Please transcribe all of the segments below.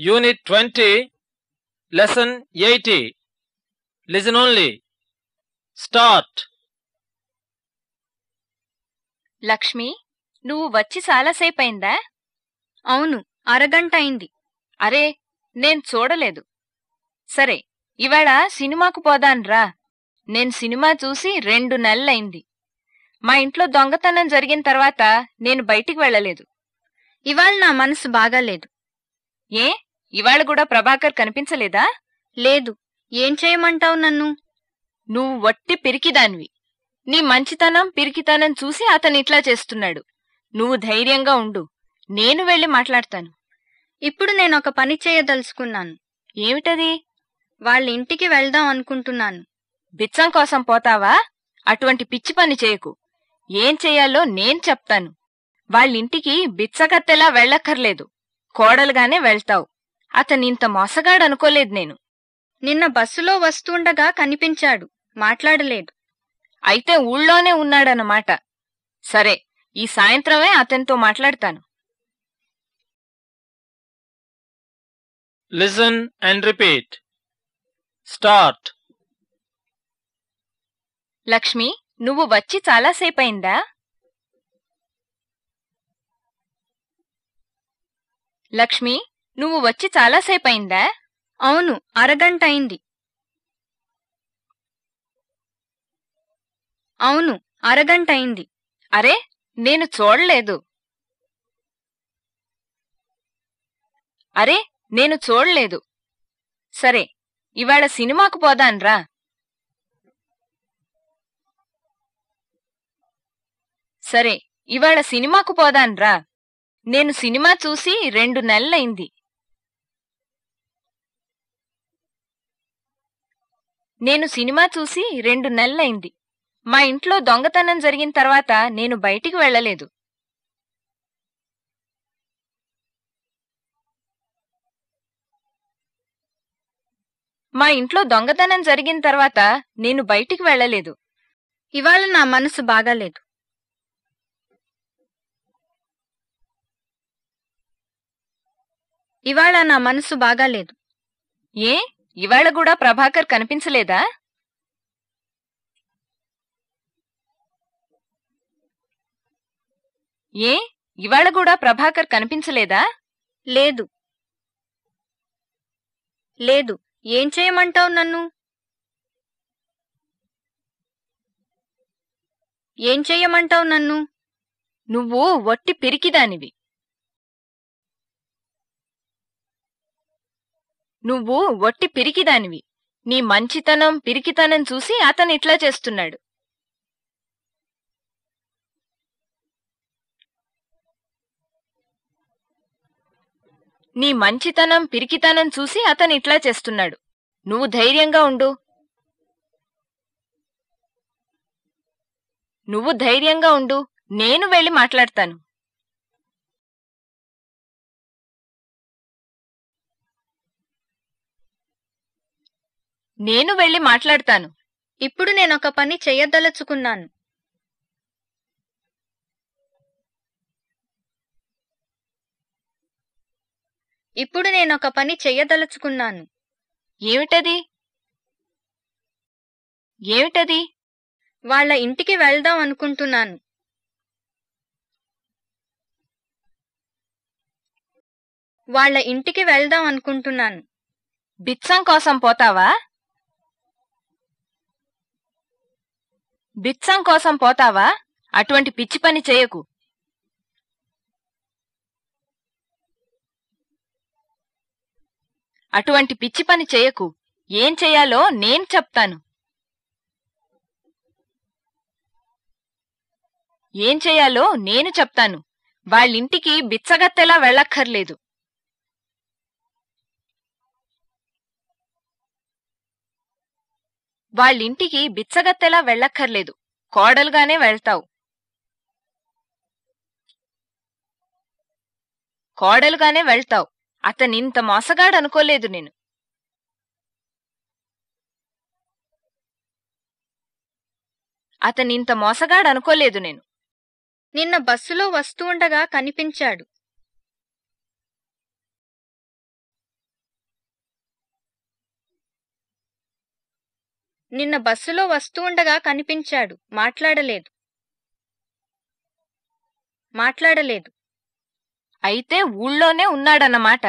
Unit twenty lesson eighty listen only start Lakshmi నువ్వు వచ్చి చాలాసేపయిందా అవును అరగంట అయింది. అరే నేను చూడలేదు. సరే ఇవాళ సినిమాకు పోదాన్రా నేను సినిమా చూసి రెండు నెలలైంది మా ఇంట్లో దొంగతనం జరిగిన తర్వాత నేను బయటికి వెళ్ళలేదు. ఇవాళ నా మనసు బాగాలేదు. ఏ? ఇవాళ కూడా ప్రభాకర్ కనిపించలేదా? లేదు. ఏం చేయమంటావు నన్ను? నువ్వు వట్టి పిరికిదానివి. నీ మంచితనం పిరికితనం చూసి అతను ఇట్లా చేస్తున్నాడు. నువ్వు ధైర్యంగా ఉండు. నేను వెళ్ళి మాట్లాడతాను. ఇప్పుడు నేను ఒక పని చేయదలుచుకున్నాను. ఏమిటది? వాళ్ళ ఇంటికి వెళ్దాం అనుకుంటున్నాను. బిచ్చం కోసం పోతావా? అటువంటి పిచ్చి పని చేయకు. ఏం చెయ్యాలో నేను చెప్తాను. వాళ్ళింటికి బిచ్చగత్తెలా వెళ్ళక్కర్లేదు. కోడలుగానే వెళ్తావు. అతనింత మోసగాడనుకోలేదు నేను. నిన్న బస్సులో వస్తుండగా కనిపించాడు. మాట్లాడలేదు. అయితే ఊళ్ళోనే ఉన్నాడన్నమాట. సరే ఈ సాయంత్రమే అతనితో మాట్లాడతాను. Listen and repeat. Start. Lakshmi నువ్వు వచ్చి చాలాసేపయిందా లక్ష్మి నువ్వు వచ్చి చాలాసేపయిందా? అవును అరగంట అయింది అవును అరగంట అయింది అరే నేను చూడలేదు. అరే నేను చూడలేదు. సరే ఇవాళ సినిమాకు పోదాన్రా. సరే ఇవాళ సినిమాకు పోదాన్రా. నేను సినిమా చూసి రెండు నెలలైంది నేను సినిమా చూసి రెండు నెలలైంది. మా ఇంట్లో దొంగతనం జరిగిన తర్వాత నేను బయటికి వెళ్ళలేదు. మా ఇంట్లో దొంగతనం జరిగిన తర్వాత నేను బయటికి వెళ్ళలేదు. ఇవాళ నా మనసు బాగాలేదు. ఇవాళ నా మనసు బాగాలేదు. ఏ? ఇవాళ కూడా ప్రభాకర్ కనిపించలేదా? ఏ? ఇవాళ కూడా ప్రభాకర్ కనిపించలేదా? లేదు. లేదు. ఏం చేయమంటావు నన్ను? ఏం చెయ్యమంటావు నన్ను? నువ్వు వట్టి పిరికిదానివి. నువ్వు వట్టి పిరికిదానివి. నీ మంచితనం పిరికితనం చూసి అతను ఇట్లా చేస్తున్నాడు. నీ మంచితనం పిరికితనం చూసి అతను ఇట్లా చేస్తున్నాడు. నువ్వు ధైర్యంగా ఉండు. నువ్వు ధైర్యంగా ఉండు. నేను వెళ్ళి మాట్లాడతాను. నేను వెళ్ళి మాట్లాడతాను. ఇప్పుడు నేను ఒక పని చెయ్యదలుచుకున్నాను ఇప్పుడు నేను ఒక పని చెయ్యదలుచుకున్నాను ఏమిటది? ఏమిటది? వాళ్ళ ఇంటికి వెళ్దాం అనుకుంటున్నాను. వాళ్ళ ఇంటికి వెళ్దాం అనుకుంటున్నాను. బిచ్చం కోసం పోతావా? బిచ్చం కోసం పోతావా? అటువంటి పిచ్చి పని చేయకు. అటువంటి పిచ్చి పని చేయకు. ఏం చేయాలో నేను చెప్తాను. ఏం చేయాలో నేను చెప్తాను. వాళ్ళింటికి బిచ్చగత్తెలా వెళ్ళక్కర్లేదు. వాళ్ళింటికి బిచ్చగత్తెలా వెళ్ళక్కర్లేదు. కోడలుగానే వెళ్తావు. కోడలుగానే వెళ్తావు. అతనింత మోసగాడనుకోలేదు నేను. అతనింత మోసగాడనుకోలేదు నేను. నిన్న బస్సులో వస్తూ ఉండగా కనిపించాడు. నిన్న బస్సులో వస్తూ ఉండగా కనిపించాడు. మాట్లాడలేదు. మాట్లాడలేదు. అయితే ఊళ్ళోనే ఉన్నాడన్నమాట.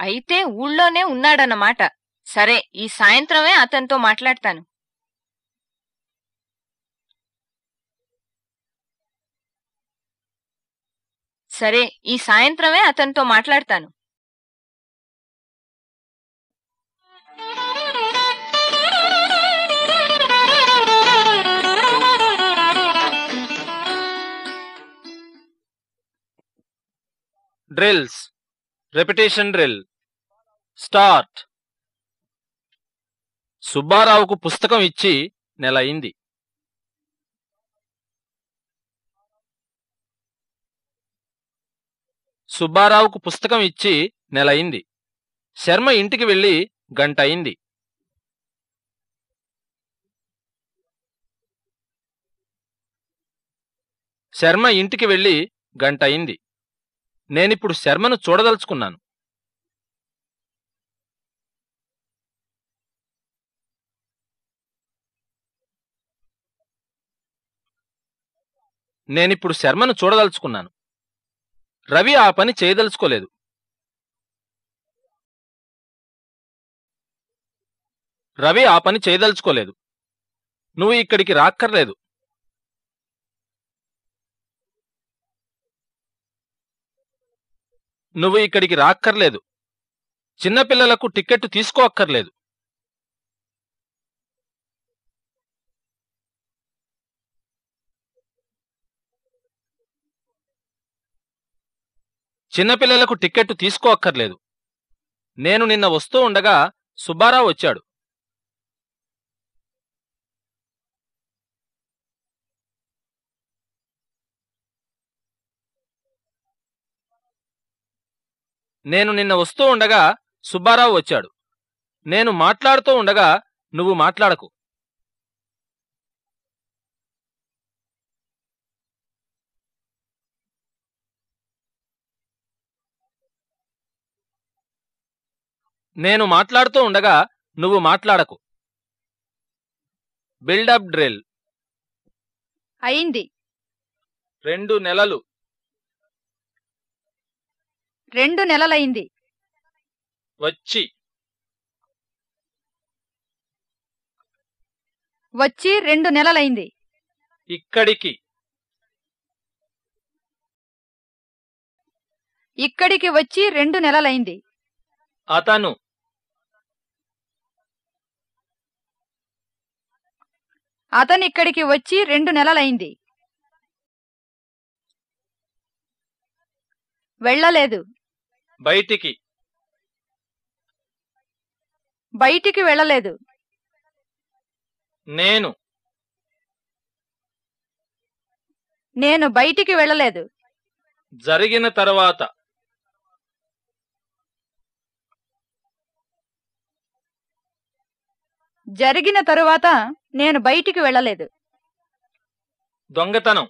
అయితే ఊళ్ళోనే ఉన్నాడన్నమాట. సరే ఈ సాయంత్రమే అతనితో మాట్లాడతాను. సరే ఈ సాయంత్రమే అతనితో మాట్లాడతాను. డ్రిల్స్ రెపిటేషన్ డ్రిల్ స్టార్ట్ సుబ్బారావుకు పుస్తకం ఇచ్చి నెల అయింది. సుబ్బారావుకు పుస్తకం ఇచ్చి నెల అయింది. శర్మ ఇంటికి వెళ్ళి గంట అయింది. శర్మ ఇంటికి వెళ్ళి గంట అయింది. నేనిప్పుడు శర్మను చూడదలుచుకున్నాను. నేనిప్పుడు శర్మను చూడదలుచుకున్నాను. రవి ఆ పని చేయదలుచుకోలేదు. రవి ఆ పని చేయదలుచుకోలేదు. నువ్వు ఇక్కడికి రాక్కర్లేదు. నువ్వు ఇక్కడికి రాక్కర్లేదు. చిన్నపిల్లలకు టిక్కెట్టు తీసుకోక్కర్లేదు. చిన్నపిల్లలకు టిక్కెట్టు తీసుకోక్కర్లేదు. నేను నిన్న వస్తూ ఉండగా సుబ్బారావు వచ్చాడు. నేను నిన్న వస్తూ ఉండగా సుబ్బారావు వచ్చాడు. నేను మాట్లాడుతూ ఉండగా నువ్వు మాట్లాడకు. నేను మాట్లాడుతూ ఉండగా నువ్వు మాట్లాడకు. Build up drill. అయింది. రెండు నెలలు. రెండు నెలలైంది. వచ్చి. వచ్చి రెండు నెలలైంది. ఇక్కడికి. ఇక్కడికి వచ్చి రెండు నెలలైంది. అతను. అతనిక్కడికి వచ్చి రెండు నెలలైంది. వెళ్ళలేదు. బయటికి. బయటికి వెళ్ళలేదు. నేను. నేను బయటికి వెళ్ళలేదు. జరిగిన తర్వాత. జరిగిన తరువాత నేను బయటికి వెళ్ళలేదు. దొంగతనం.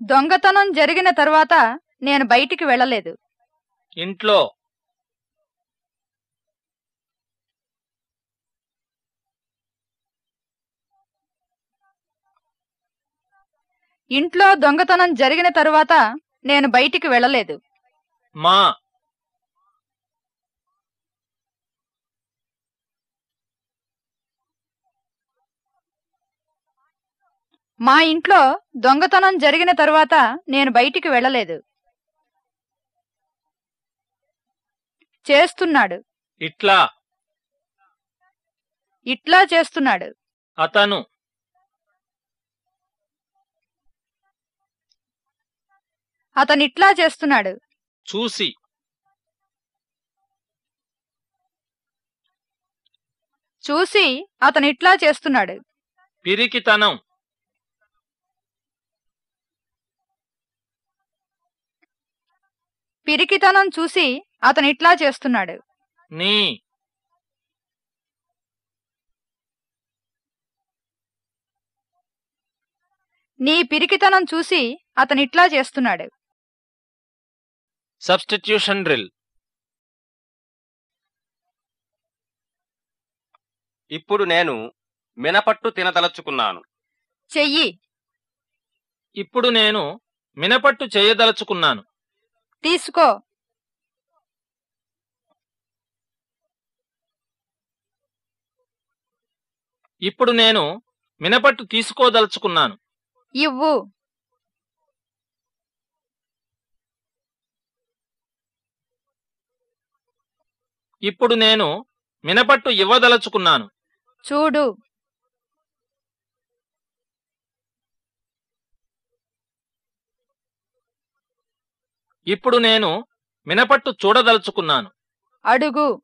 దొంగతనం జరిగిన తరువాత నేను బయటికి వెళ్ళలేదు. ఇంట్లో ఇంట్లో దొంగతనం జరిగిన తరువాత నేను బయటికి వెళ్ళలేదు. మా మా ఇంట్లో దొంగతనం జరిగిన తరువాత నేను బయటికి వెళ్ళలేదు. చేస్తున్నాడు. ఇట్లా. ఇట్లా చేస్తున్నాడు. అతను. అతనిట్లా చేస్తున్నాడు. చూసి. చూసి అతనిట్లా చేస్తున్నాడు. పిరికితనం. పిరికితనం చూసి అతనిట్లా చేస్తున్నాడు. నీ నీ పిరికితనం చూసి అతనిట్లా చేస్తున్నాడు. Substitution drill. ఇప్పుడు నేను మినపట్టు తినదలుచుకున్నాను. చెయ్యి. ఇప్పుడు నేను మినపట్టు చేయదలుచుకున్నాను. తీసుకో. ఇప్పుడు నేను మినపట్టు తీసుకోదలుచుకున్నాను. ఇవ్వు. ఇప్పుడు నేను మినపట్టు ఇవ్వదలుచుకున్నాను. చూడు. ఇప్పుడు నేను మినపట్టు చూడదలుచుకున్నాను. అడుగు.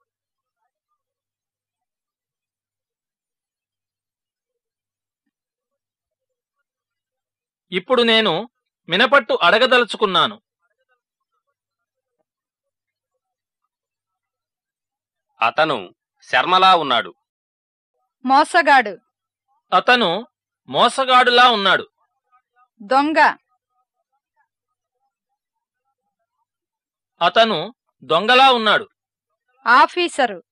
ఇప్పుడు నేను మినపట్టు అడగదలుచుకున్నాను. అతను శర్మలా ఉన్నాడు. మోసగాడు. అతను మోసగాడులా ఉన్నాడు. దొంగ. అతను దొంగలా ఉన్నాడు. ఆఫీసరు.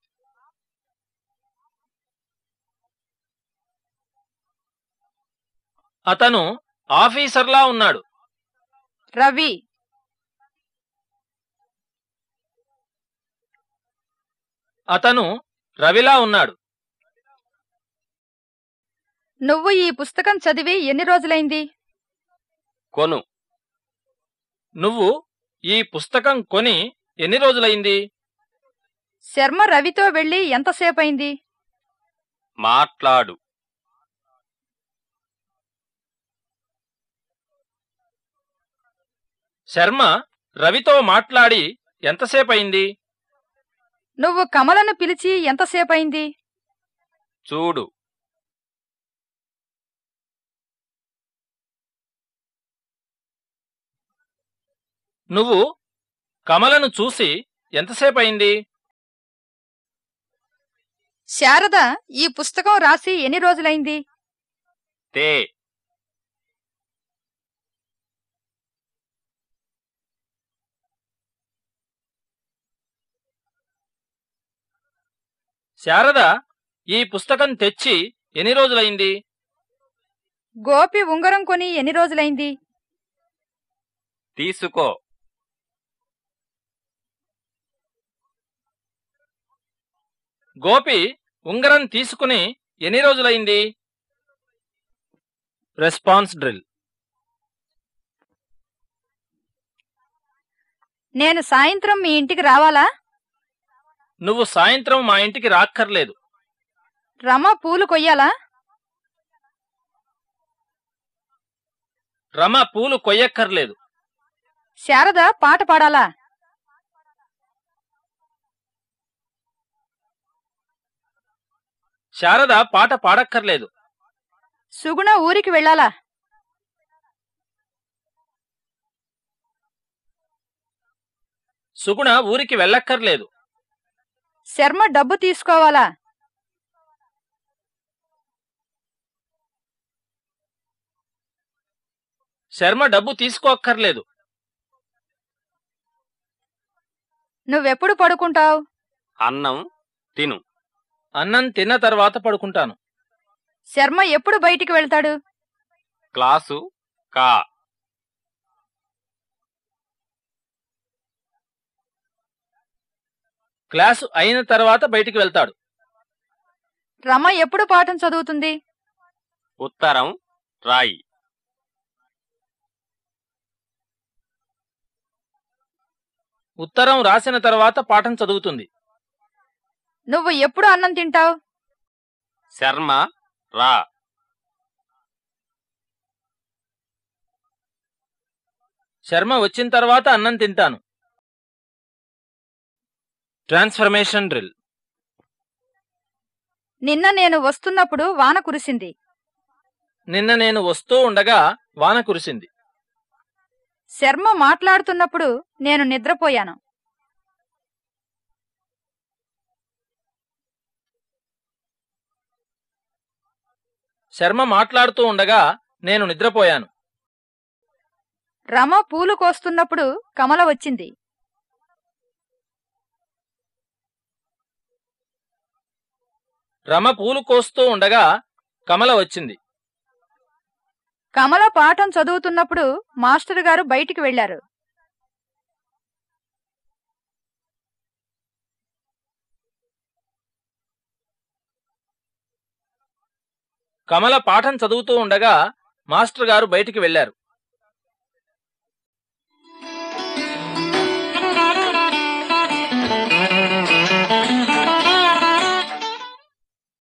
అతను ఆఫీసర్లా ఉన్నాడు. రవి. అతను రవిలా ఉన్నాడు. నువ్వు ఈ పుస్తకం చదివి ఎన్ని రోజులైంది? కొను. నువ్వు ఈ పుస్తకం కొని ఎన్ని రోజులైంది శర్మ రవితో వెళ్ళి ఎంతసేపైంది మాట్లాడు. శర్మ రవితో మాట్లాడి ఎంతసేపయింది? నువ్వు కమలను పిలిచి ఎంతసేపైంది చూడు. నువ్వు కమలను చూసి ఎంతసేపయింది? శారద ఈ పుస్తకం రాసి ఎన్ని రోజులైంది తే. శారద ఈ పుస్తకం తెచ్చి ఎన్ని రోజులైంది గోపి ఉంగరం కొని ఎన్ని రోజులైంది తీసుకో. గోపి ఉంగరం తీసుకుని ఎన్ని రోజులైంది? Response drill. నేను సాయంత్రం మీ ఇంటికి రావాలా? నువ్వు సాయంత్రం మా ఇంటికి రాక్కర్లేదు. రమ పూలు కొయ్యాలా? రమ పూలు కొయ్యక్కర్లేదు. శారద పాట పాడాలా? శారద పాట పాడక్కర్లేదు. సుగుణ ఊరికి వెళ్ళాలా? సుగుణ ఊరికి వెళ్ళక్కర్లేదు. శర్మ డబ్బు తీసుకోవాలా? శర్మ డబ్బు తీసుకోక్కర్లేదు. నువ్వెప్పుడు పడుకుంటావు? అన్నం తిను. అన్నం తిన్న తర్వాత పడుకుంటాను. శర్మ ఎప్పుడు బయటికి వెళ్తాడు? క్లాసు కా. క్లాసు అయిన తర్వాత బయటికి వెళ్తాడు. రమ ఎప్పుడు పాఠం చదువుతుంది? ఉత్తరం రాయి. ఉత్తరం రాసిన తర్వాత పాఠం చదువుతుంది. నువ్వు ఎప్పుడు అన్నం తింటావు? శర్మ రా. శర్మ వచ్చిన తర్వాత అన్నం తింటాను. Transformation drill. నిన్న నేను వస్తున్నప్పుడు వాన కురిసింది. నిన్న నేను వస్తూ ఉండగా వాన కురిసింది. శర్మ మాట్లాడుతున్నప్పుడు నేను నిద్రపోయాను. శర్మ మాట్లాడుతూ ఉండగా నేను నిద్రపోయాను. రమ పూలు కోస్తున్నప్పుడు కమల వచ్చింది. రమ పూలు కోస్తూ ఉండగా కమల వచ్చింది. కమల పాఠం చదువుతున్నప్పుడు మాస్టర్ గారు బయటికి వెళ్ళారు కమల పాఠం చదువుతూ ఉండగా మాస్టర్ గారు బయటికి వెళ్ళారు